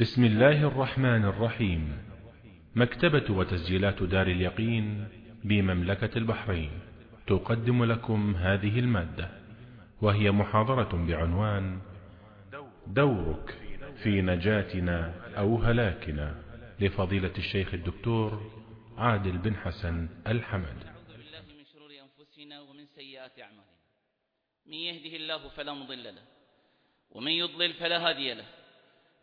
بسم الله الرحمن الرحيم. مكتبة وتسجيلات دار اليقين بمملكة البحرين. تقدم لكم هذه المادة وهي محاضرة بعنوان دورك في نجاتنا أو هلاكنا لفضيلة الشيخ الدكتور عادل بن حسن الحمد. نعوذ بالله من شرور أنفسنا ومن سيئات أعمالنا من يهده الله فلا مضل له ومن يضلل فلا هادي له.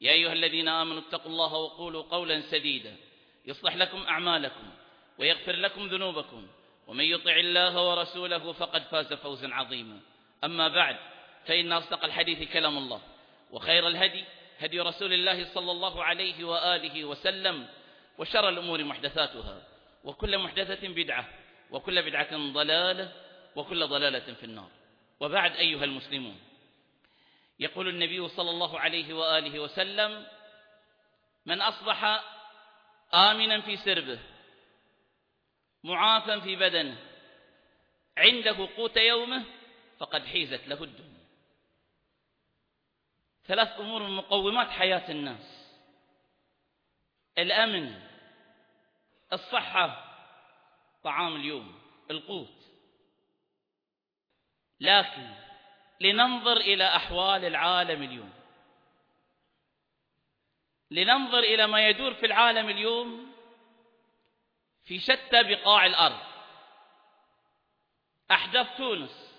يا أيها الذين آمنوا اتقوا الله وقولوا قولا سديدا يصلح لكم أعمالكم ويغفر لكم ذنوبكم ومن يطع الله ورسوله فقد فاز فوزا عظيما أما بعد فإن أصدق الحديث كلام الله وخير الهدي هدي رسول الله صلى الله عليه وآله وسلم وشر الأمور محدثاتها وكل محدثة بدعة وكل بدعة ضلالة وكل ضلالة في النار وبعد أيها المسلمون يقول النبي صلى الله عليه وآله وسلم من أصبح آمنا في سربه معافا في بدنه عنده قوت يومه فقد حيزت له الدنيا. ثلاث أمور من مقومات حياة الناس. الأمن الصحة طعام اليوم القوت. لكن لننظر إلى أحوال العالم اليوم. لننظر إلى ما يدور في العالم اليوم في شتى بقاع الأرض. أحداث تونس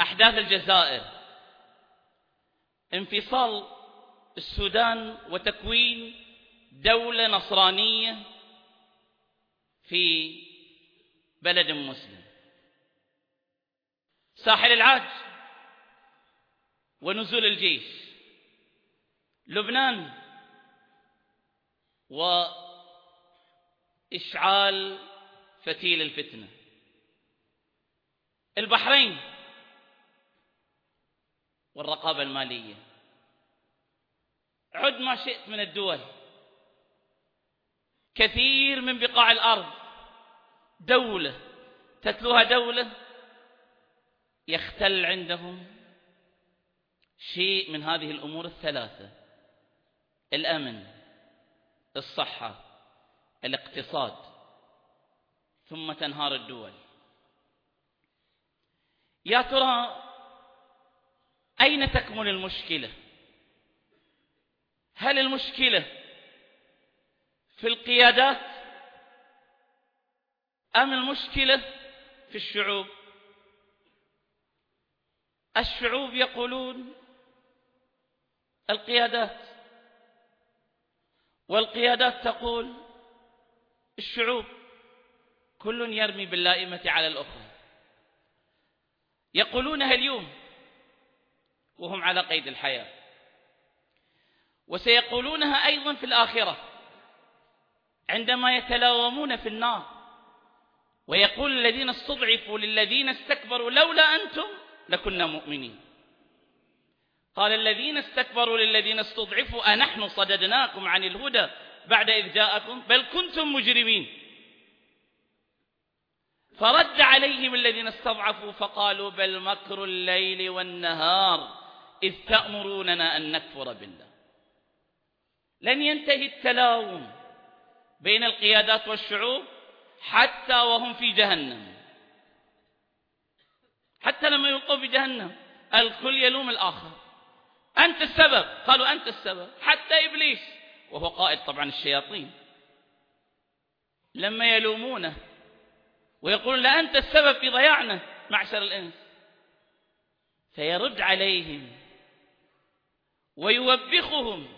أحداث الجزائر انفصال السودان وتكوين دولة نصرانية في بلد مسلم. ساحل العاج ونزول الجيش. لبنان وإشعال فتيل الفتنة. البحرين والرقابة المالية. عد ما شئت من الدول. كثير من بقاع الأرض. دولة. تتلوها دولة. يختل عندهم شيء من هذه الأمور الثلاثة. الأمن الصحة الاقتصاد ثم تنهار الدول. يا ترى أين تكمن المشكلة؟ هل المشكلة في القيادات أم المشكلة في الشعوب؟ الشعوب يقولون القيادات والقيادات تقول الشعوب كل يرمي باللائمة على الأخرى. يقولونها اليوم وهم على قيد الحياة. وسيقولونها أيضا في الآخرة عندما يتلاومون في النار ويقول الذين استضعفوا للذين استكبروا لولا أنتم لكنا مؤمنين. قال الذين استكبروا للذين استضعفوا أنحن صددناكم عن الهدى بعد إذ جاءكم بل كنتم مجرمين. فرد عليهم الذين استضعفوا فقالوا بل مكر الليل والنهار إذ تأمروننا أن نكفر بالله. لن ينتهي التلاوم بين القيادات والشعوب حتى وهم في جهنم. حتى لما يلقوا بجهنم الكل يلوم الآخر. أنت السبب. قالوا أنت السبب. حتى إبليس. وهو قائد طبعا الشياطين. لما يلومونه. ويقول لا أنت السبب في ضياعنا. معشر الإنس. فيرد عليهم. ويوبخهم.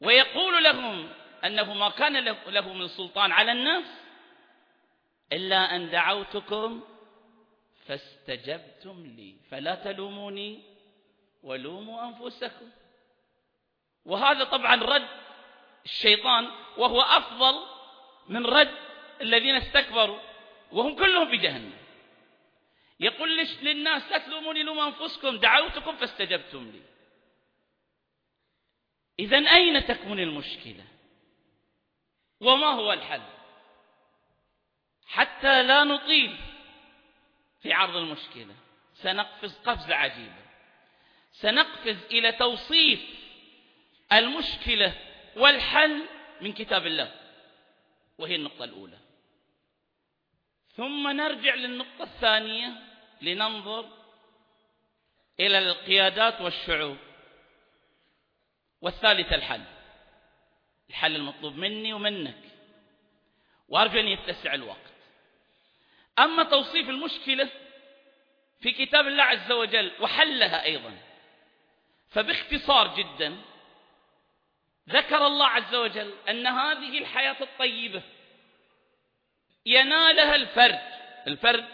ويقول لهم أنه ما كان له من سلطان على الناس. إلا أن دعوتكم فاستجبتم لي. فلا تلوموني ولوموا أنفسكم. وهذا طبعا رد الشيطان وهو أفضل من رد الذين استكبروا وهم كلهم في جهنم. يقول للناس لا تلوموني لوم أنفسكم؟ دعوتكم فاستجبتم لي. إذا أين تكمن المشكلة؟ وما هو الحل؟ حتى لا نطيل. في عرض المشكلة. سنقفز قفزة عجيبة. سنقفز إلى توصيف المشكلة والحل من كتاب الله. وهي النقطة الأولى. ثم نرجع للنقطة الثانية لننظر إلى القيادات والشعوب. والثالث الحل. الحل المطلوب مني ومنك. وأرجو أن يتسع الوقت. أما توصيف المشكلة في كتاب الله عز وجل وحلها أيضا فباختصار جدا ذكر الله عز وجل أن هذه الحياة الطيبة ينالها الفرد الفرد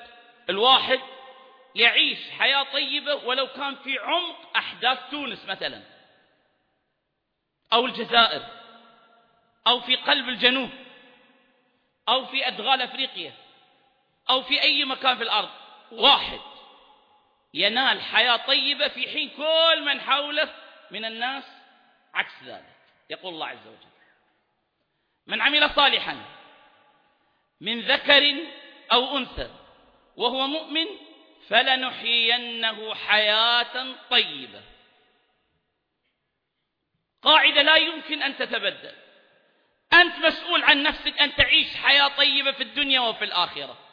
الواحد يعيش حياة طيبة ولو كان في عمق أحداث تونس مثلا أو الجزائر أو في قلب الجنوب أو في أدغال أفريقيا. أو في أي مكان في الأرض. واحد. ينال حياة طيبة في حين كل من حوله من الناس عكس ذلك. يقول الله عز وجل. من عمل صالحا من ذكر أو أنثى وهو مؤمن فلنحيينه حياة طيبة. قاعدة لا يمكن أن تتبدل. أنت مسؤول عن نفسك أن تعيش حياة طيبة في الدنيا وفي الآخرة.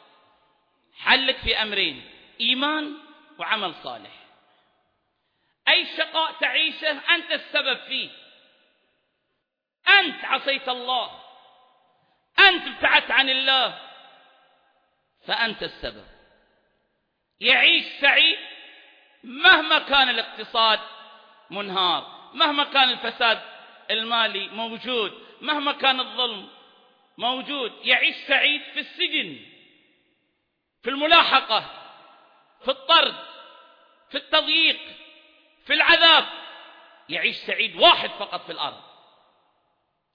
حلك في أمرين إيمان وعمل صالح. أي شقاء تعيشه أنت السبب فيه. أنت عصيت الله. أنت ابتعدت عن الله. فأنت السبب. يعيش سعيد مهما كان الاقتصاد منهار مهما كان الفساد المالي موجود مهما كان الظلم موجود. يعيش سعيد في السجن. في الملاحقة في الطرد في التضييق في العذاب. يعيش سعيد واحد فقط في الأرض.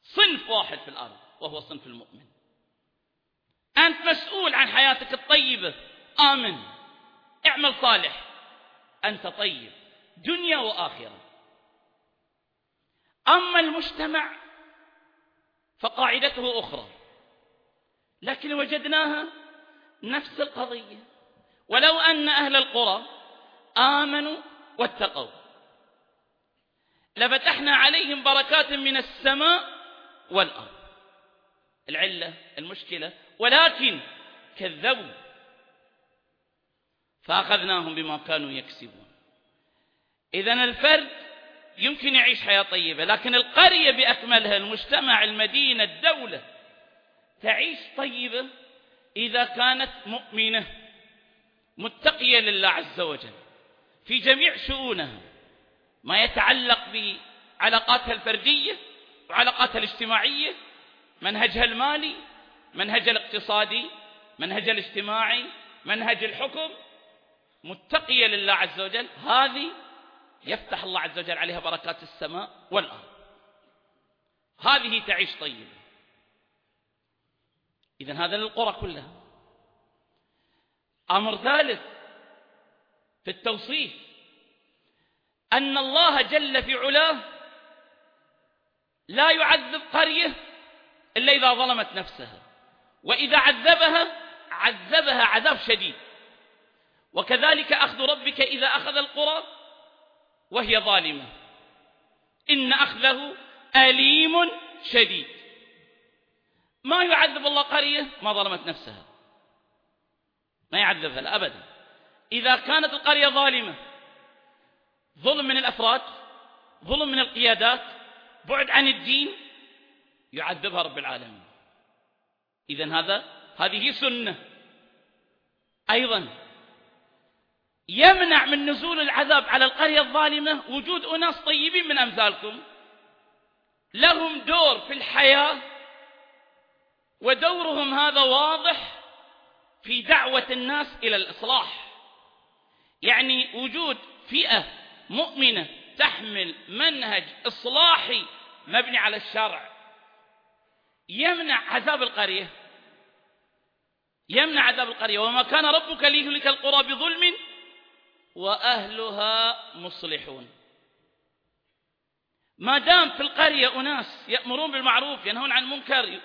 صنف واحد في الأرض وهو صنف المؤمن. أنت مسؤول عن حياتك الطيبة. آمن. اعمل صالح. أنت طيب. دنيا وآخرة. أما المجتمع فقاعدته أخرى. لكن وجدناها نفس القضية. ولو أن أهل القرى آمنوا واتقوا. لفتحنا عليهم بركات من السماء والأرض. العلة المشكلة ولكن كذبوا. فأخذناهم بما كانوا يكسبون. إذا الفرد يمكن يعيش حياة طيبة لكن القرية بأكملها المجتمع المدينة الدولة تعيش طيبة إذا كانت مؤمنة متقية لله عز وجل في جميع شؤونها ما يتعلق بعلاقاتها الفردية وعلاقاتها الاجتماعية منهجها المالي منهجها الاقتصادي منهجها الاجتماعي منهج الحكم متقية لله عز وجل هذه يفتح الله عز وجل عليها بركات السماء والأرض. هذه تعيش طيبة. إذا هذا للقرى كلها. أمر ثالث في التوصيف أن الله جل في علاه لا يعذب قرية إلا إذا ظلمت نفسها وإذا عذبها عذبها عذاب شديد. وكذلك أخذ ربك إذا أخذ القرى وهي ظالمة. إن أخذه أليم شديد. ما يعذب الله قرية ما ظلمت نفسها. ما يعذبها أبدا. إذا كانت القرية ظالمة ظلم من الأفراد ظلم من القيادات بعد عن الدين يعذبها رب العالمين. إذا هذا هذه سنة. أيضا يمنع من نزول العذاب على القرية الظالمة وجود أناس طيبين من أمثالكم. لهم دور في الحياة ودورهم هذا واضح في دعوة الناس إلى الإصلاح. يعني وجود فئة مؤمنة تحمل منهج إصلاحي مبني على الشرع. يمنع عذاب القرية. يمنع عذاب القرية. وما كان ربك ليهلك القرى بظلم وأهلها مصلحون. ما دام في القرية أناس يأمرون بالمعروف ينهون عن المنكر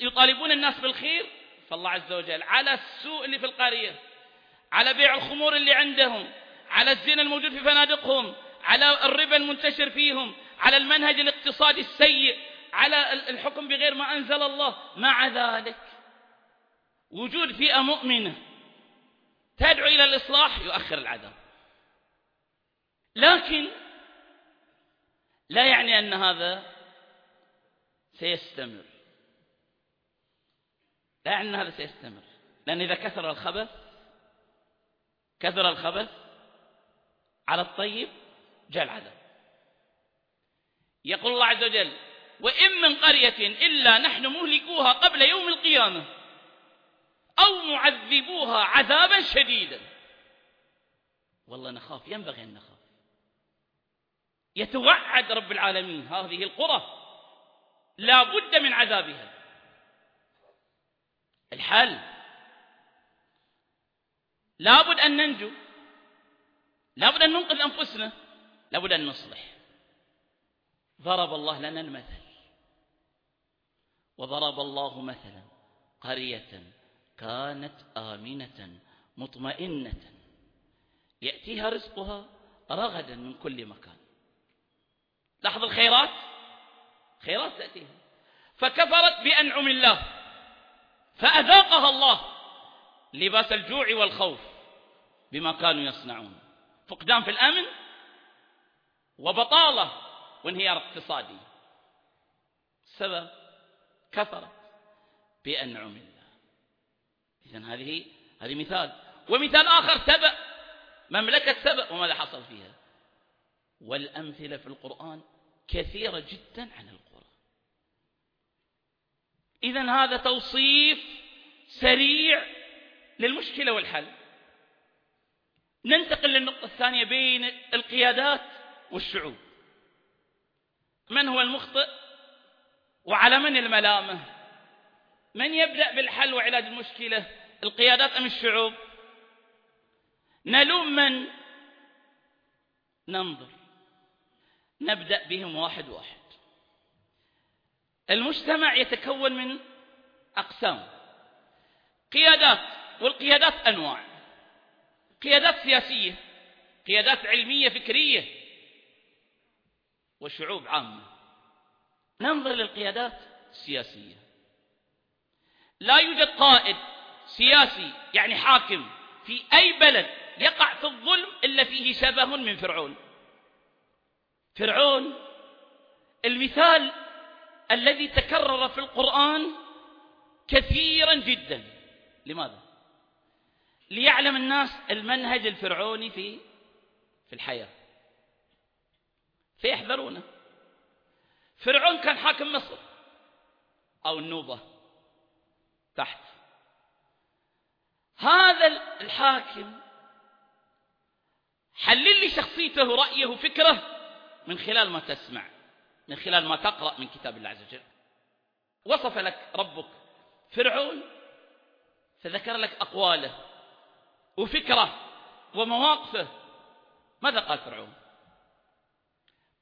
يطالبون الناس بالخير فالله عز وجل على السوء اللي في القرية على بيع الخمور اللي عندهم على الزنا الموجود في فنادقهم على الربا المنتشر فيهم على المنهج الاقتصادي السيء على الحكم بغير ما أنزل الله. مع ذلك وجود فئة مؤمنة تدعو إلى الإصلاح يؤخر العذاب. لكن لا يعني أن هذا سيستمر. لا يعني أن هذا سيستمر لأن إذا كثر الخبث كثر الخبث على الطيب جاء العذاب. يقول الله عز وجل وإن من قرية إلا نحن مهلكوها قبل يوم القيامة أو معذبوها عذابا شديدا. والله نخاف ينبغي أن نخاف. يتوعد رب العالمين هذه القرى لا بد من عذابها. الحل. لابد أن ننجو. لابد أن ننقذ أنفسنا. لابد أن نصلح. ضرب الله لنا المثل. وضرب الله مثلا قرية كانت آمنة مطمئنة. يأتيها رزقها رغدا من كل مكان. لاحظ الخيرات؟ خيرات تأتيها. فكفرت بأنعم الله. فأذاقها الله لباس الجوع والخوف بما كانوا يصنعون. فقدان في الأمن وبطالة وانهيار اقتصادي. سبب كفرت بأنعم الله إذن هذه هذه مثال. ومثال آخر سبأ مملكة سبأ وماذا حصل فيها؟ والأمثلة في القرآن كثيرة جدا عن القرى إذا هذا توصيف سريع للمشكلة والحل. ننتقل للنقطة الثانية بين القيادات والشعوب. من هو المخطئ وعلى من الملامة؟ من يبدأ بالحل وعلاج المشكلة القيادات أم الشعوب؟ نلوم من؟ ننظر. نبدأ بهم واحد واحد. المجتمع يتكون من أقسام. قيادات والقيادات أنواع. قيادات سياسية قيادات علمية فكرية وشعوب عامة. ننظر للقيادات السياسية. لا يوجد قائد سياسي يعني حاكم في أي بلد يقع في الظلم إلا فيه شبه من فرعون. فرعون المثال الذي تكرر في القرآن كثيرا جدا. لماذا؟ ليعلم الناس المنهج الفرعوني في في الحياة. فيحذرونه. فرعون كان حاكم مصر أو النوبة تحت. هذا الحاكم حلل لي شخصيته رأيه فكره من خلال ما تسمع. من خلال ما تقرأ من كتاب الله عز وجل. وصف لك ربك فرعون فذكر لك أقواله وفكره ومواقفه. ماذا قال فرعون؟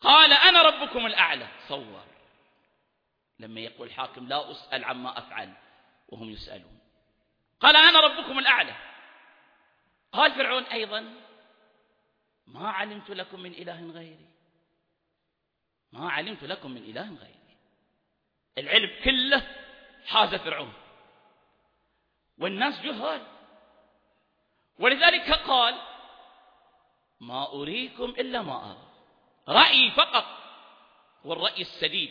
قال أنا ربكم الأعلى. صور. لما يقول حاكم لا أسأل عما أفعل وهم يسألون. قال أنا ربكم الأعلى. قال فرعون أيضا ما علمت لكم من إله غيري. ما علمت لكم من إله غيري. العلم كله حاز فرعون. والناس جهال. ولذلك قال ما أريكم إلا ما أرى. رأيي فقط هو الرأي السديد.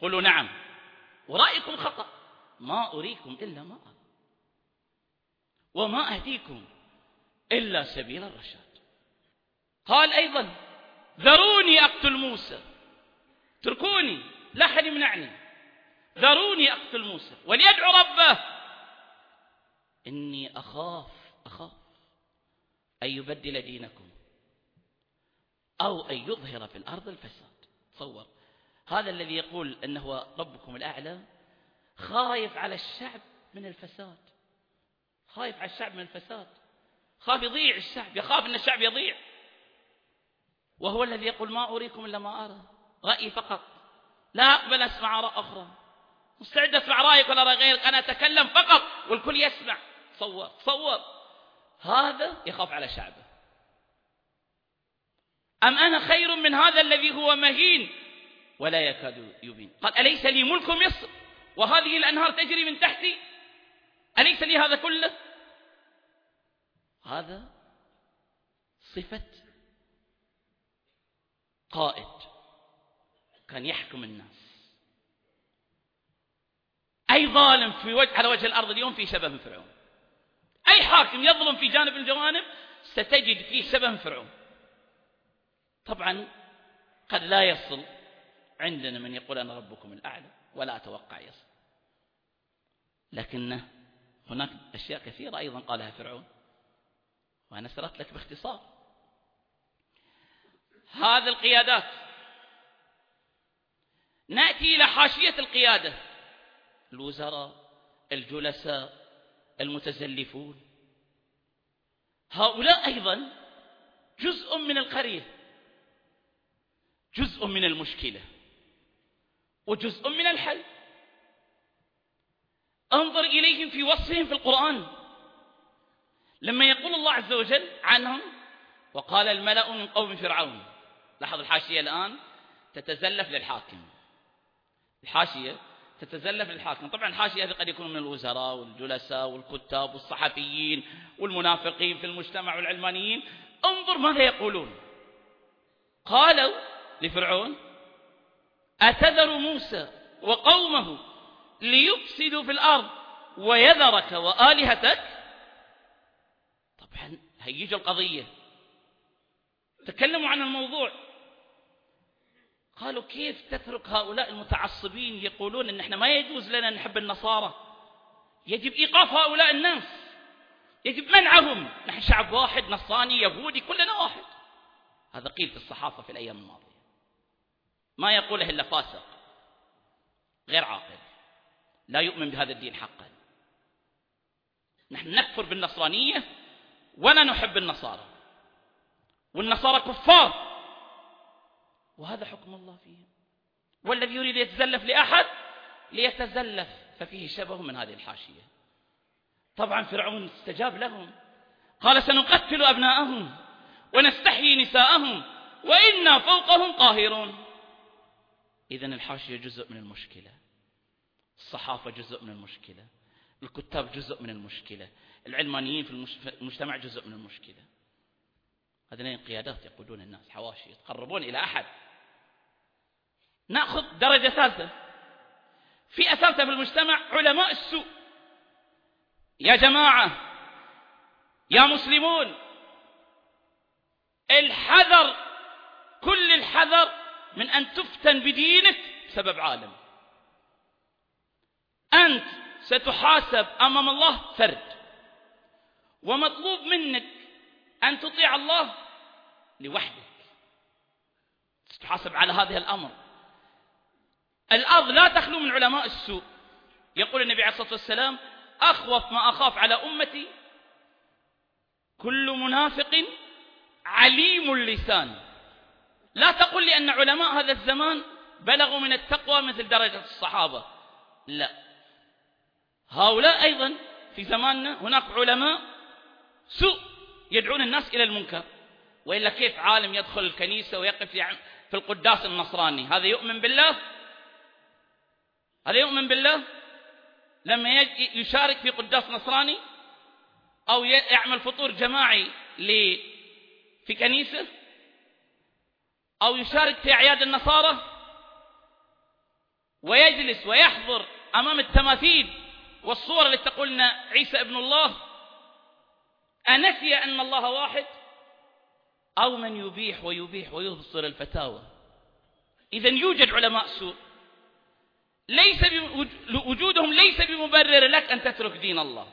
قلوا نعم. ورأيكم خطأ. ما أريكم إلا ما أرى. وما أهديكم إلا سبيل الرشاد. قال أيضا ذروني أقتل موسى. اتركوني لا أحد يمنعني. ذروني أقتل موسى وليدعو ربه. إني أخاف أخاف أن يبدل دينكم أو أن يظهر في الأرض الفساد. تصور. هذا الذي يقول أنه ربكم الأعلى خايف على الشعب من الفساد. خايف على الشعب من الفساد. خاف يضيع الشعب يخاف أن الشعب يضيع. وهو الذي يقول ما أريكم إلا ما أرى. رأيي فقط. لا أقبل أسمع آراء أخرى. مستعد أسمع رأيك ولا رأي غيرك؟ أنا أتكلم فقط والكل يسمع. تصور تصور هذا يخاف على شعبه. أم أنا خير من هذا الذي هو مهين؟ ولا يكاد يبين. قال أليس لي ملك مصر؟ وهذه الأنهار تجري من تحتي؟ أليس لي هذا كله؟ هذا صفة قائد. كان يحكم الناس. أي ظالم في وجه على وجه الأرض اليوم في شبه من فرعون. أي حاكم يظلم في جانب الجوانب ستجد فيه شبه من فرعون. طبعا قد لا يصل عندنا من يقول أنا ربكم الأعلى ولا أتوقع يصل. لكن هناك أشياء كثيرة أيضا قالها فرعون. وأنا سردت لك باختصار. هذه القيادات نأتي إلى حاشية القيادة. الوزراء الجلساء المتزلفون. هؤلاء أيضا جزء من القرية جزء من المشكلة وجزء من الحل. أنظر إليهم في وصفهم في القرآن. لما يقول الله عز وجل عنهم وقال الملأ من قوم فرعون. لاحظ الحاشية الآن تتزلف للحاكم. الحاشية تتزلف للحاكم. طبعا الحاشية هذه قد يكون من الوزراء والجلساء والكتاب والصحفيين والمنافقين في المجتمع والعلمانيين. انظر ماذا يقولون. قالوا لفرعون أتذر موسى وقومه ليفسدوا في الأرض ويذرك وآلهتك؟ طبعا هيجوا القضية. تكلموا عن الموضوع. قالوا كيف تترك هؤلاء المتعصبين يقولون إن إحنا ما يجوز لنا نحب النصارى؟ يجب إيقاف هؤلاء الناس. يجب منعهم. نحن شعب واحد نصراني يهودي كلنا واحد. هذا قيل في الصحافة في الأيام الماضية. ما يقوله إلا فاسق غير عاقل. لا يؤمن بهذا الدين حقا. نحن نكفر بالنصرانية ولا نحب النصارى. والنصارى كفار. وهذا حكم الله فيهم والذي يريد يتزلف لأحد ليتزلف ففيه شبه من هذه الحاشية. طبعا فرعون استجاب لهم. قال سنقتل أبناءهم ونستحيي نساءهم وإنا فوقهم قاهرون. إذن الحاشية جزء من المشكلة. الصحافة جزء من المشكلة. الكتاب جزء من المشكلة. العلمانيين في المجتمع جزء من المشكلة. هذين قيادات يقودون الناس حواشي يتقربون إلى أحد. نأخذ درجة ثالثة. في ثالثة في المجتمع علماء السوء. يا جماعة يا مسلمون الحذر كل الحذر من أن تفتن بدينك بسبب عالم. أنت ستحاسب أمام الله فرد. ومطلوب منك أن تطيع الله لوحدك. ستحاسب على هذا الأمر. الأرض لا تخلو من علماء السوء. يقول النبي عليه الصلاة والسلام أخوف ما أخاف على أمتي. كل منافق عليم اللسان. لا تقل لي أن علماء هذا الزمان بلغوا من التقوى مثل درجة الصحابة. لا. هؤلاء أيضا في زماننا هناك علماء سوء يدعون الناس إلى المنكر. وإلا كيف عالم يدخل الكنيسة ويقف في القداس النصراني؟ هذا يؤمن بالله؟ هذا يؤمن بالله؟ لما يشارك في قداس نصراني؟ أو يعمل فطور جماعي في كنيسة؟ أو يشارك في أعياد النصارى؟ ويجلس ويحضر أمام التماثيل والصور التي تقولنا عيسى ابن الله؟ أنسي أن الله واحد؟ أو من يبيح ويبيح ويبصر الفتاوى؟ إذا يوجد علماء سوء. ليس وجودهم ليس بمبرر لك أن تترك دين الله.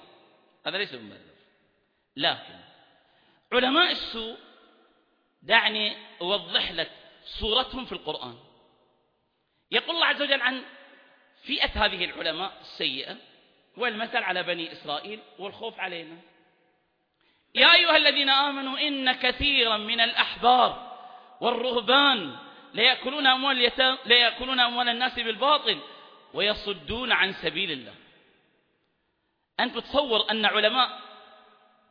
هذا ليس بمبرر. لكن علماء السوء دعني أوضح لك صورتهم في القرآن. يقول الله عز وجل عن فئة هذه العلماء السيئة والمثل على بني إسرائيل والخوف علينا. يا أيها الذين آمنوا إن كثيرا من الأحبار والرهبان ليأكلون أموال, ليأكلون أموال الناس بالباطل ويصدون عن سبيل الله. أنت تصور أن علماء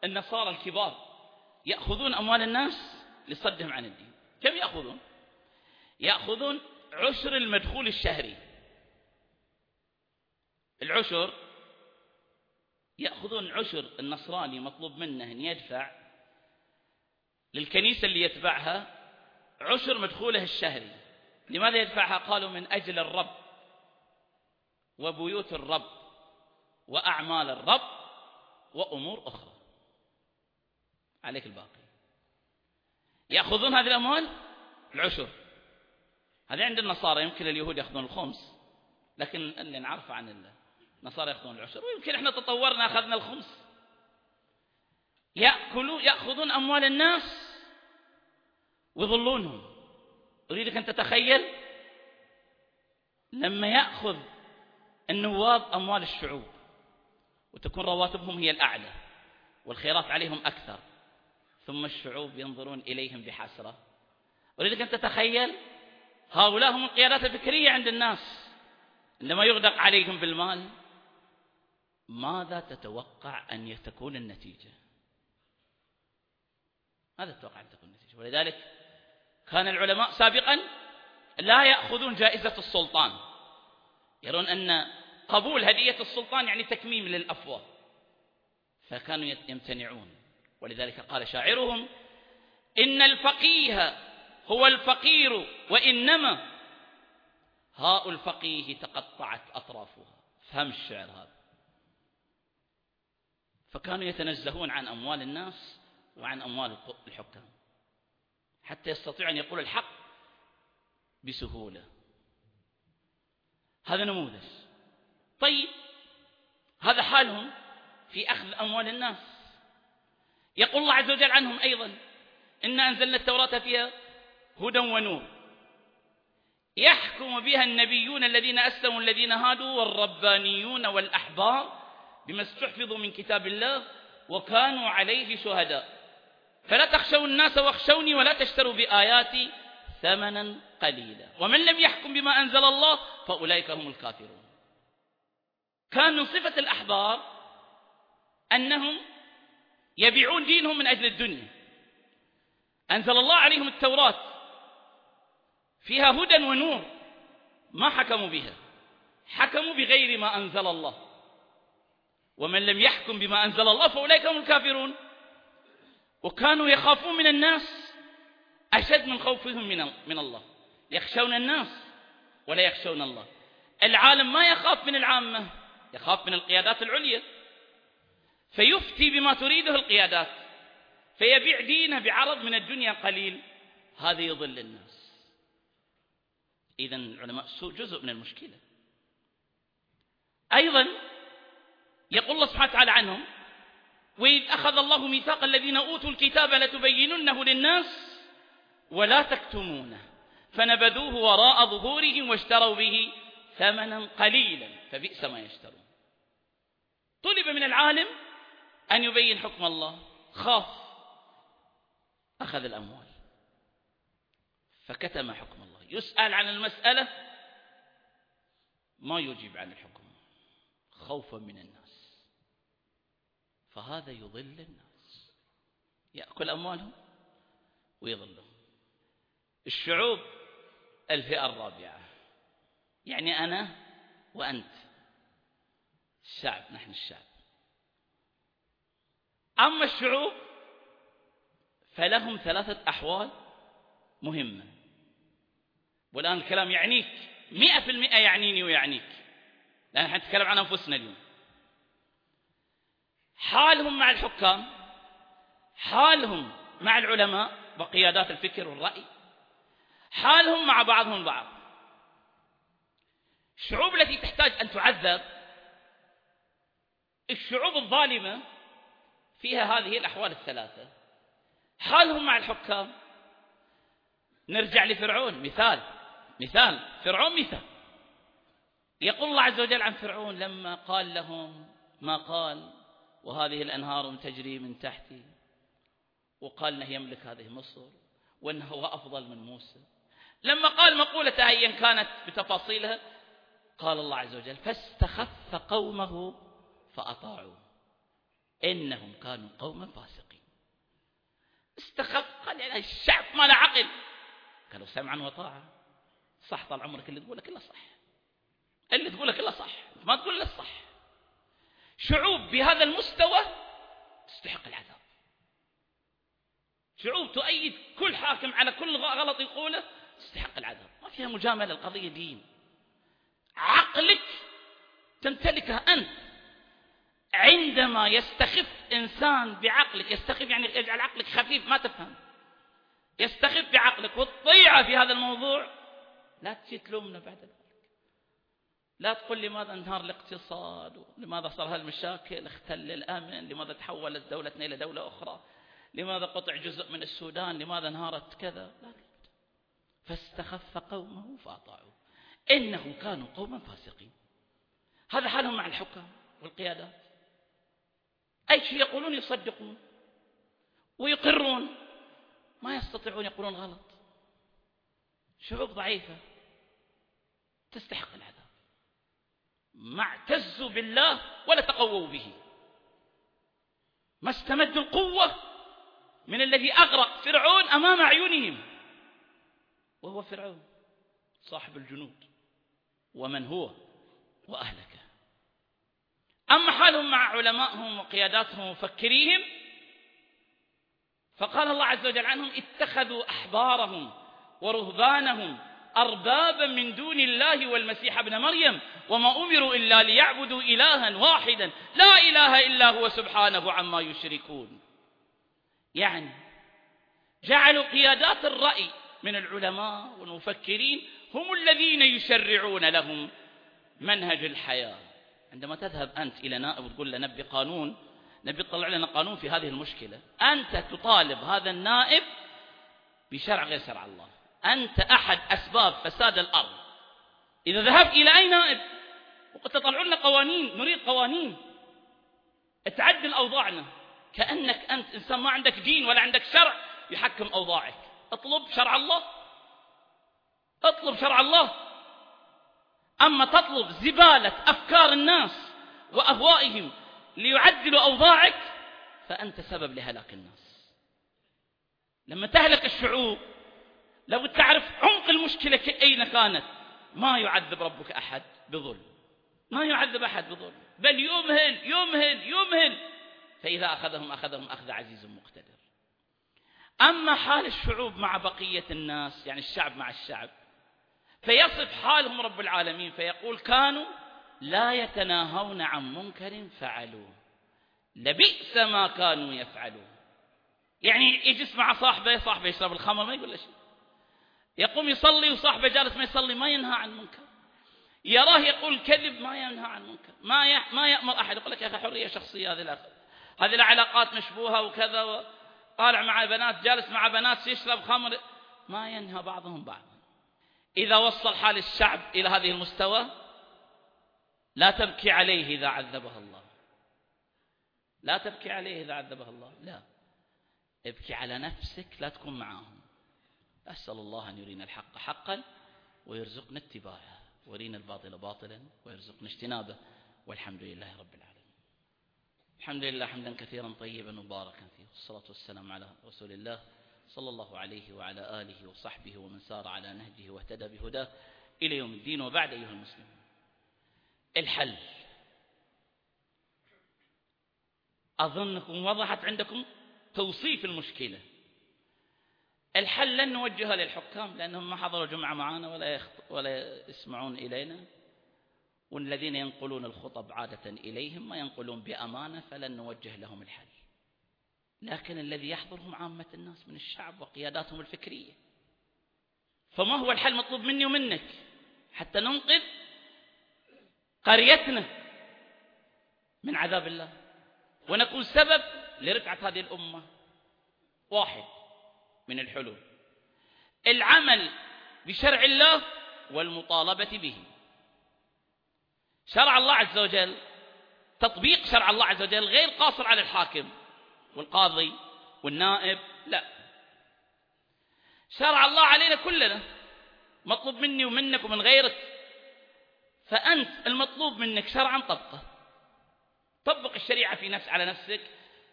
النصارى الكبار يأخذون أموال الناس لصدهم عن الدين. كم يأخذون؟ يأخذون عشر المدخول الشهري. العشر يأخذون عشر النصراني مطلوب منه أن يدفع للكنيسة اللي يتبعها عشر مدخوله الشهري. لماذا يدفعها؟ قالوا من أجل الرب. وبيوت الرب وأعمال الرب وأمور أخرى. عليك الباقي. يأخذون هذه الأموال؟ العشر. هذه عند النصارى يمكن اليهود يأخذون الخمس لكن اللي نعرفه عن النصارى يأخذون العشر ويمكن إحنا تطورنا أخذنا الخمس. يأكلوا يأخذون أموال الناس ويظلونهم. أريدك أن تتخيل؟ لما يأخذ النواب أموال الشعوب وتكون رواتبهم هي الأعلى والخيرات عليهم أكثر. ثم الشعوب ينظرون إليهم بحسرة. أريدك أن تتخيل هؤلاء هم القيادات الفكرية عند الناس عندما يغدق عليهم بالمال ماذا تتوقع أن تكون النتيجة؟ ماذا تتوقع أن تكون النتيجة؟ ولذلك كان العلماء سابقا لا يأخذون جائزة السلطان يرون أن قبول هدية السلطان يعني تكميم للأفواه فكانوا يمتنعون. ولذلك قال شاعرهم إن الفقيه هو الفقير وإنما هاء الفقيه تقطعت أطرافها. فهم الشعر هذا. فكانوا يتنزهون عن أموال الناس وعن أموال الحكام. حتى يستطيع أن يقول الحق بسهولة. هذا نموذج. طيب هذا حالهم في أخذ أموال الناس. يقول الله عز وجل عنهم أيضا إنا أنزلنا التوراة فيها هدى ونور. يحكم بها النبيون الذين أسلموا الذين هادوا والربانيون والأحبار بما استحفظوا من كتاب الله وكانوا عليه شهداء. فلا تخشوا الناس واخشوني ولا تشتروا بآياتي ثمنا قليلا. ومن لم يحكم بما أنزل الله فأولئك هم الكافرون. كان من صفة الأحبار أنهم يبيعون دينهم من أجل الدنيا. أنزل الله عليهم التوراة فيها هدى ونور. ما حكموا بها؟ حكموا بغير ما أنزل الله. ومن لم يحكم بما أنزل الله فأولئك هم الكافرون. وكانوا يخافون من الناس أشد من خوفهم من من الله. يخشون الناس ولا يخشون الله. العالم ما يخاف من العامة. يخاف من القيادات العليا. فيفتي بما تريده القيادات. فيبيع دينه بعرض من الدنيا قليل. هذا يضل الناس. إذا علماء السوء جزء من المشكلة. أيضا يقول الله سبحانه وتعالى عنهم وإذ أخذ الله ميثاق الذين أوتوا الكتاب لتبيننه للناس ولا تكتمونه. فنبذوه وراء ظهورهم واشتروا به ثمنا قليلا فبئس ما يشترون. طلب من العالم أن يبين حكم الله. خاف. أخذ الأموال. فكتم حكم الله. يسأل عن المسألة ما يجيب عن الحكم. خوفا من الناس. فهذا يضل الناس. يأكل أموالهم ويضلهم. الشعوب الفئة الرابعة. يعني أنا وأنت الشعب نحن الشعب. أما الشعوب فلهم ثلاثة أحوال مهمة. والآن الكلام يعنيك مئة في المئة يعنيني ويعنيك لأن نحن نتكلم عن أنفسنا اليوم. حالهم مع الحكام حالهم مع العلماء وقيادات الفكر والرأي حالهم مع بعضهم البعض الشعوب التي تحتاج أن تعذب الشعوب الظالمة فيها هذه الأحوال الثلاثة. حالهم مع الحكام. نرجع لفرعون مثال مثال فرعون مثال. يقول الله عز وجل عن فرعون لما قال لهم ما قال؟ وهذه الأنهار تجري من تحتي. وقال انه يملك هذه مصر وانه هو أفضل من موسى. لما قال مقولة ايا كانت بتفاصيلها قال الله عز وجل فاستخف قومه فأطاعوه. إنهم كانوا قوما فاسقين. استخف قال يعني الشعب ما له عقل. قالوا سمعا وطاعة صح طال عمرك اللي تقوله كله صح. اللي تقوله كله صح. ما تقول إلا الصح شعوب بهذا المستوى تستحق العذاب. شعوب تؤيد كل حاكم على كل غلط يقوله تستحق العذاب. ما فيها مجاملة القضية دين. عقلك تمتلكه أنت. عندما يستخف إنسان بعقلك يستخف يعني يجعل عقلك خفيف ما تفهم. يستخف بعقلك وتضيعه في هذا الموضوع لا تجي تلومنا بعد ذلك. لا تقول لماذا انهار الاقتصاد لماذا صار هالمشاكل اختل الأمن لماذا تحولت دولتنا إلى دولة أخرى لماذا قطع جزء من السودان لماذا انهارت كذا. لا فاستخف قومه فأطاعوه. إنهم كانوا قوما فاسقين. هذا حالهم مع الحكام والقيادات. أي شيء يقولون يصدقون ويقرون. ما يستطيعون يقولون غلط. شعوب ضعيفة تستحق العذاب. ما اعتزوا بالله ولا تقووا به. ما استمدوا القوة من الذي أغرق فرعون أمام أعينهم. وهو فرعون صاحب الجنود. ومن هو؟ وأهلكه أما حالهم مع علمائهم وقياداتهم ومفكريهم فقال الله عز وجل عنهم اتخذوا أحبارهم ورهبانهم أربابا من دون الله والمسيح ابن مريم وما أمروا إلا ليعبدوا إلها واحدا لا إله إلا هو سبحانه عما يشركون. يعني جعلوا قيادات الرأي من العلماء والمفكرين هم الذين يشرعون لهم منهج الحياة. عندما تذهب أنت إلى نائب وتقول له نبي قانون نبي تطلع لنا قانون في هذه المشكلة. أنت تطالب هذا النائب بشرع غير شرع الله. أنت أحد أسباب فساد الأرض. إذا ذهبت إلى أي نائب؟ وقد تطلعون لنا قوانين نريد قوانين. تعدل أوضاعنا. كأنك أنت إنسان ما عندك دين ولا عندك شرع يحكم أوضاعك. اطلب شرع الله. اطلب شرع الله. أما تطلب زبالة أفكار الناس وأهوائهم ليعدلوا أوضاعك فأنت سبب لهلاك الناس. لما تهلك الشعوب لو تعرف عمق المشكلة أين كانت ما يعذب ربك أحد بظلم. ما يعذب أحد بظلم. بل يمهل يمهل يمهل. فإذا أخذهم أخذهم أخذ عزيز مقتدر. أما حال الشعوب مع بقية الناس يعني الشعب مع الشعب فيصف حالهم رب العالمين فيقول كانوا لا يتناهون عن منكر فعلوه. لبئس ما كانوا يفعلون. يعني يجلس مع صاحبه صاحبه يشرب الخمر ما يقول له شيء. يقوم يصلي وصاحبه جالس ما يصلي ما ينهى عن منكر. يراه يقول كذب ما ينهى عن منكر. ما ما يأمر أحد يقول لك يا أخي حرية شخصية هذه الأخذ هذه العلاقات مشبوهة وكذا طالع مع بنات جالس مع بنات يشرب خمر ما ينهى بعضهم بعضا إذا وصل حال الشعب إلى هذه المستوى لا تبكي عليه إذا عذبه الله. لا تبكي عليه إذا عذبه الله. لا. ابكي على نفسك لا تكون معهم. أسأل الله أن يرينا الحق حقا ويرزقنا اتباعه. ويرينا الباطل باطلا ويرزقنا اجتنابه. والحمد لله رب العالمين. الحمد لله حمدا كثيرا طيبا مباركا فيه. والصلاة والسلام على رسول الله. صلى الله عليه وعلى آله وصحبه ومن سار على نهجه واهتدى بهداه إلى يوم الدين وبعد أيها المسلمون. الحل. أظنكم وضحت عندكم توصيف المشكلة. الحل لن نوجهها للحكام لأنهم ما حضروا جمعة معنا ولا, ولا يسمعون إلينا. والذين ينقلون الخطب عادة إليهم ما ينقلون بأمانة فلن نوجه لهم الحل. لكن الذي يحضرهم عامة الناس من الشعب وقياداتهم الفكرية. فما هو الحل مطلوب مني ومنك؟ حتى ننقذ قريتنا من عذاب الله. ونكون سبب لرفعة هذه الأمة. واحد من الحلول. العمل بشرع الله والمطالبة به. شرع الله عز وجل تطبيق شرع الله عز وجل غير قاصر على الحاكم. والقاضي والنائب لا. شرع الله علينا كلنا مطلوب مني ومنك ومن غيرك. فأنت المطلوب منك شرعا طبقه. طبق الشريعة في نفس على نفسك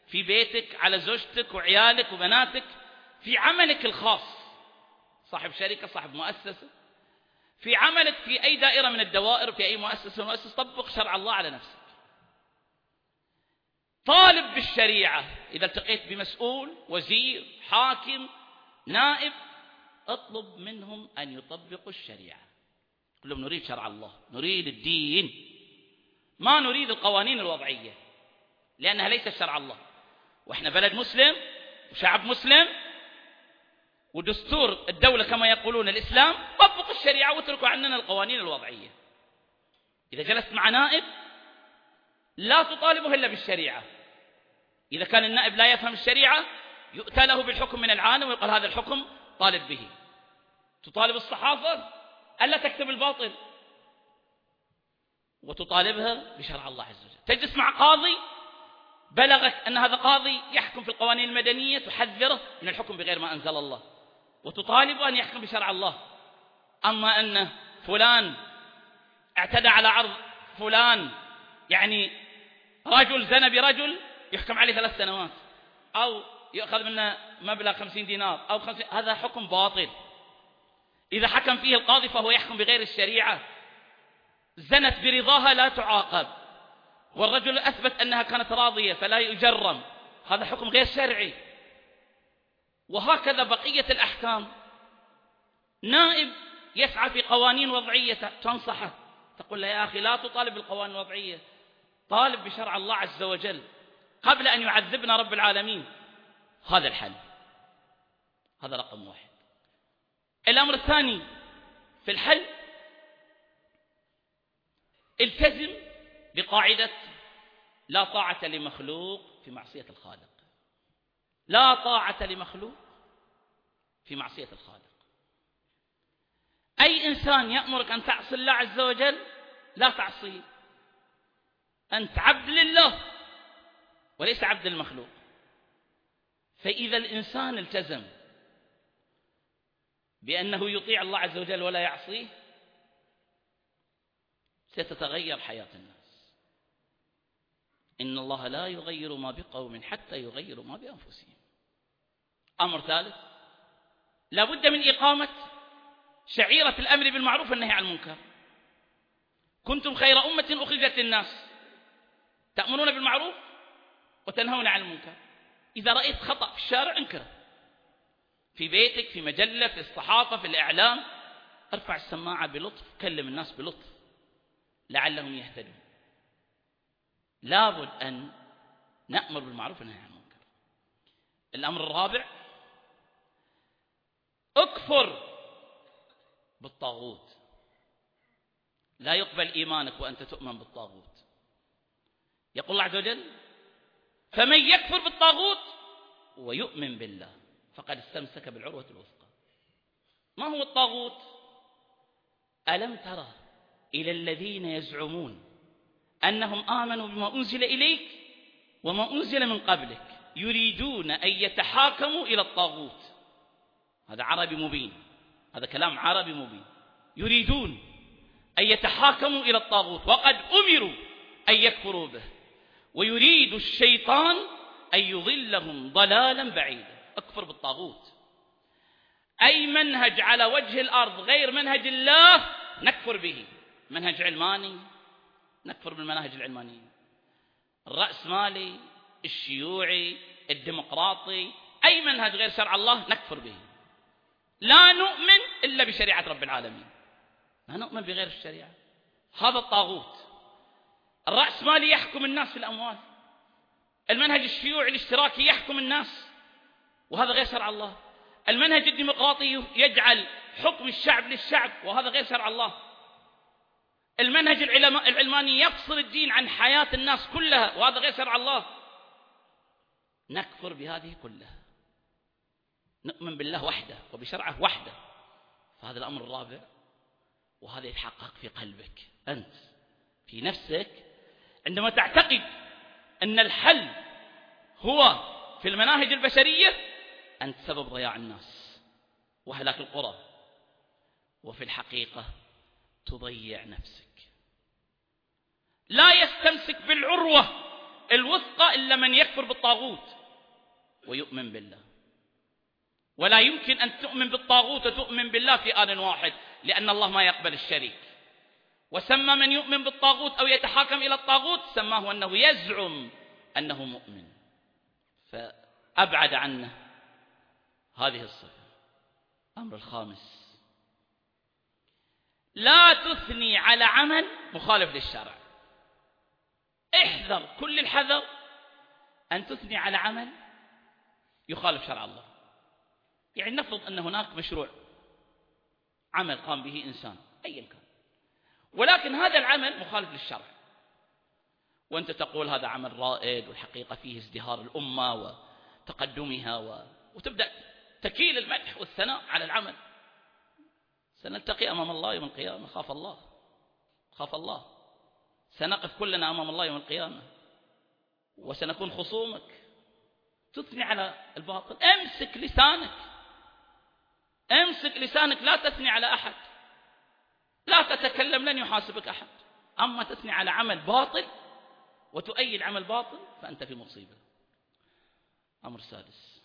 في بيتك على زوجتك وعيالك وبناتك في عملك الخاص. صاحب شركة صاحب مؤسسة. في عملك في أي دائرة من الدوائر في أي مؤسسة مؤسسة طبق شرع الله على نفسك. طالب بالشريعة. إذا التقيت بمسؤول وزير حاكم نائب اطلب منهم أن يطبقوا الشريعة. قل لهم نريد شرع الله نريد الدين. ما نريد القوانين الوضعية لأنها ليست شرع الله. وإحنا بلد مسلم وشعب مسلم ودستور الدولة كما يقولون الإسلام طبقوا الشريعة واتركوا عننا القوانين الوضعية. إذا جلست مع نائب لا تطالبه إلا بالشريعة. إذا كان النائب لا يفهم الشريعة يؤتى له بالحكم من العالم ويقال هذا الحكم طالب به. تطالب الصحافة؟ ألا تكتب الباطل؟ وتطالبها بشرع الله عز وجل. تجلس مع قاضي بلغك أن هذا قاضي يحكم في القوانين المدنية تحذره من الحكم بغير ما أنزل الله. وتطالب أن يحكم بشرع الله. أما أن فلان اعتدى على عرض فلان يعني رجل زنى برجل يحكم عليه ثلاث سنوات. أو يؤخذ منه مبلغ خمسين دينار. أو خمسين هذا حكم باطل. إذا حكم فيه القاضي فهو يحكم بغير الشريعة. زنت برضاها لا تعاقب. والرجل أثبت أنها كانت راضية فلا يجرم. هذا حكم غير شرعي. وهكذا بقية الأحكام. نائب يسعى في قوانين وضعية تنصحه. تقول له يا أخي لا تطالب بالقوانين الوضعية. طالب بشرع الله عز وجل. قبل أن يعذبنا رب العالمين. هذا الحل. هذا رقم واحد. الأمر الثاني في الحل التزم بقاعدة لا طاعة لمخلوق في معصية الخالق. لا طاعة لمخلوق في معصية الخالق. أي إنسان يأمرك أن تعصي الله عز وجل لا تعصيه. أنت عبد لله. وليس عبد المخلوق. فإذا الإنسان التزم بأنه يطيع الله عز وجل ولا يعصيه ستتغير حياة الناس. إن الله لا يغير ما بقوم حتى يغيروا ما بأنفسهم. أمر ثالث لابد من إقامة شعيرة الأمر بالمعروف والنهي عن المنكر. كنتم خير أمة أخرجت للناس تأمرون بالمعروف وتنهون عن المنكر. إذا رأيت خطأ في الشارع انكره. في بيتك في مجلة في الصحافة في الإعلام ارفع السماعة بلطف كلم الناس بلطف. لعلهم يهتدون. لابد أن نأمر بالمعروف وننهى عن المنكر. الأمر الرابع اكفر بالطاغوت. لا يقبل إيمانك وأنت تؤمن بالطاغوت. يقول الله عز وجل فمن يكفر بالطاغوت ويؤمن بالله. فقد استمسك بالعروة الوثقى. ما هو الطاغوت؟ ألم ترى إلى الذين يزعمون أنهم آمنوا بما أنزل إليك وما أنزل من قبلك يريدون أن يتحاكموا إلى الطاغوت. هذا عربي مبين. هذا كلام عربي مبين. يريدون أن يتحاكموا إلى الطاغوت. وقد أمروا أن يكفروا به. ويريد الشيطان أن يضلهم ضلالا بعيدا. اكفر بالطاغوت. أي منهج على وجه الأرض غير منهج الله نكفر به. منهج علماني نكفر بالمناهج العلمانية. الرأسمالي الشيوعي الديمقراطي أي منهج غير شرع الله نكفر به. لا نؤمن إلا بشريعة رب العالمين. لا نؤمن بغير الشريعة. هذا الطاغوت. الرأسمالي يحكم الناس في الأموال. المنهج الشيوعي الاشتراكي يحكم الناس. وهذا غير شرع الله. المنهج الديمقراطي يجعل حكم الشعب للشعب وهذا غير شرع الله. المنهج العلماني يفصل الدين عن حياة الناس كلها وهذا غير شرع الله. نكفر بهذه كلها. نؤمن بالله وحده وبشرعه وحده. فهذا الأمر الرابع. وهذا يتحقق في قلبك. أنت في نفسك عندما تعتقد أن الحل هو في المناهج البشرية أنت سبب ضياع الناس وهلاك القرى وفي الحقيقة تضيع نفسك. لا يستمسك بالعروة الوثقى إلا من يكفر بالطاغوت ويؤمن بالله. ولا يمكن أن تؤمن بالطاغوت وتؤمن بالله في آن واحد لأن الله ما يقبل الشريك. وسمى من يؤمن بالطاغوت أو يتحاكم إلى الطاغوت سماه أنه يزعم أنه مؤمن. فأبعد عنه هذه الصفة. الأمر الخامس. لا تثني على عمل مخالف للشرع. احذر كل الحذر أن تثني على عمل يخالف شرع الله. يعني نفرض أن هناك مشروع عمل قام به إنسان أيا كان. ولكن هذا العمل مخالف للشرع. وأنت تقول هذا عمل رائد والحقيقة فيه ازدهار الأمة وتقدمها و... وتبدأ تكيل المدح والثناء على العمل. سنلتقي أمام الله يوم القيامة. خاف الله. خاف الله. سنقف كلنا أمام الله يوم القيامة. وسنكون خصومك. تثني على الباطل. امسك لسانك. امسك لسانك. لا تثني على أحد. لا تتكلم لن يحاسبك أحد. أما تثني على عمل باطل وتؤيد عمل باطل فأنت في مصيبة. أمر سادس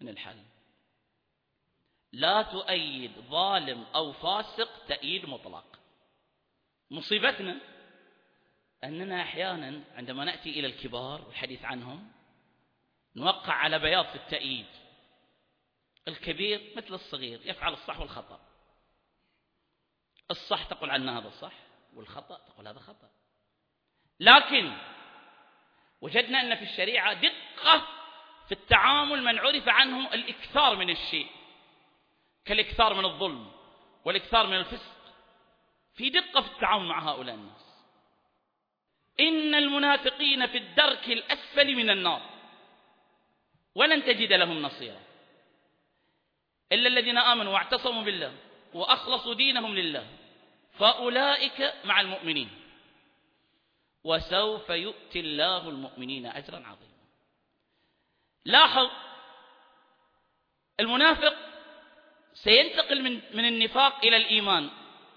من الحل. لا تؤيد ظالم أو فاسق تأييد مطلق. مصيبتنا أننا أحيانا عندما نأتي إلى الكبار والحديث عنهم نوقع على بياض في التأييد. الكبير مثل الصغير يفعل الصح والخطأ. الصح تقول عنه هذا الصح والخطأ تقول هذا خطأ. لكن وجدنا أن في الشريعة دقة في التعامل من عرف عنه الإكثار من الشيء كالإكثار من الظلم والإكثار من الفسق. في دقة في التعامل مع هؤلاء الناس. إن المنافقين في الدرك الأسفل من النار. ولن تجد لهم نصيرا. إلا الذين آمنوا واعتصموا بالله. وأخلصوا دينهم لله. فأولئك مع المؤمنين. وسوف يؤتي الله المؤمنين أجرا عظيما. لاحظ المنافق سينتقل من من النفاق إلى الإيمان.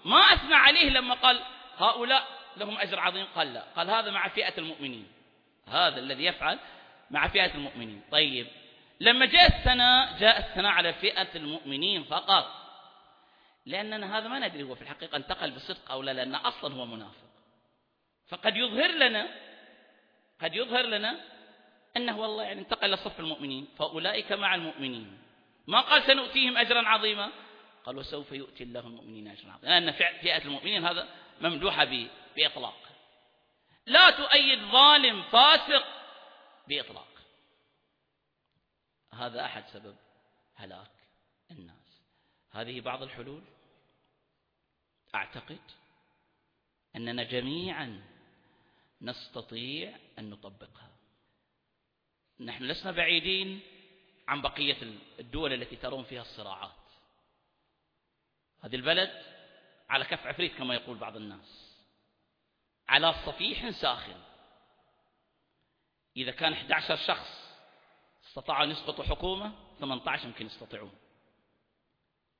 ما أثنى عليه لما قال هؤلاء لهم أجر عظيم. قال لا. قال هذا مع فئة المؤمنين. هذا الذي يفعل مع فئة المؤمنين. طيب لما جاء الثناء جاء الثناء على فئة المؤمنين فقط. لأننا هذا ما ندري هو في الحقيقة انتقل بصدق أو لا لأن أصلا هو منافق. فقد يظهر لنا قد يظهر لنا أنه والله يعني انتقل إلى صف المؤمنين فأولئك مع المؤمنين. ما قال سنؤتيهم أجرا عظيما؟ قال وسوف يؤتي الله المؤمنين أجرا عظيما. لأن فئة المؤمنين هذا ممدوحة بإطلاق. لا تؤيد ظالم فاسق بإطلاق. هذا أحد سبب هلاك الناس. هذه بعض الحلول؟ أعتقد أننا جميعا نستطيع أن نطبقها. نحن لسنا بعيدين عن بقية الدول التي ترون فيها الصراعات. هذه البلد على كف عفريت كما يقول بعض الناس. على صفيح ساخن. إذا كان 11 شخص استطاعوا أن يسقطوا حكومة 18 يمكن يستطيعون.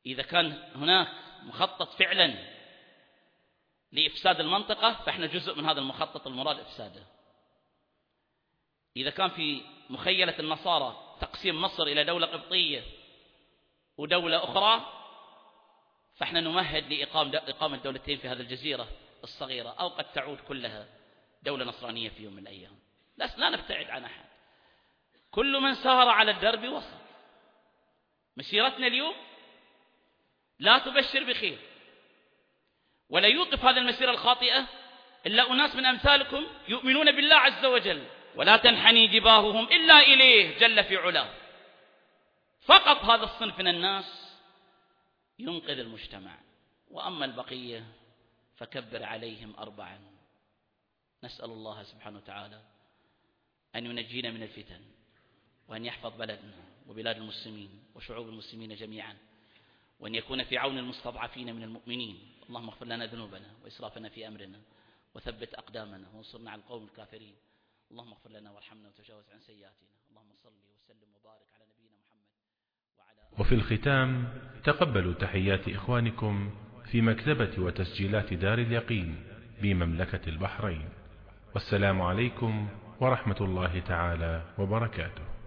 إذا كان هناك مخطط فعلا لإفساد المنطقة فإحنا جزء من هذا المخطط المراد إفساده. إذا كان في مخيلة النصارى تقسيم مصر إلى دولة قبطية ودولة أخرى فإحنا نمهد لإقامة دولتين في هذه الجزيرة الصغيرة أو قد تعود كلها دولة نصرانية في يوم من الأيام. لا نبتعد عن أحد. كل من سار على الدرب وصل. مسيرتنا اليوم لا تبشر بخير. ولا يوقف هذه المسيرة الخاطئة إلا أناس من أمثالكم يؤمنون بالله عز وجل. ولا تنحني جباههم إلا إليه جل في علاه. فقط هذا الصنف من الناس ينقذ المجتمع. وأما البقية فكبر عليهم أربعا. نسأل الله سبحانه وتعالى أن ينجينا من الفتن وأن يحفظ بلدنا وبلاد المسلمين وشعوب المسلمين جميعا. وأن يكون في عون المستضعفين من المؤمنين. اللهم اغفر لنا ذنوبنا وإسرافنا في أمرنا وثبت أقدامنا وانصرنا على القوم الكافرين. اللهم اغفر لنا وارحمنا وتجاوز عن سيئاتنا. اللهم صل وسلم وبارك على نبينا محمد وعلى وفي الختام تقبلوا تحيات إخوانكم في مكتبة وتسجيلات دار اليقين بمملكة البحرين. والسلام عليكم ورحمة الله تعالى وبركاته.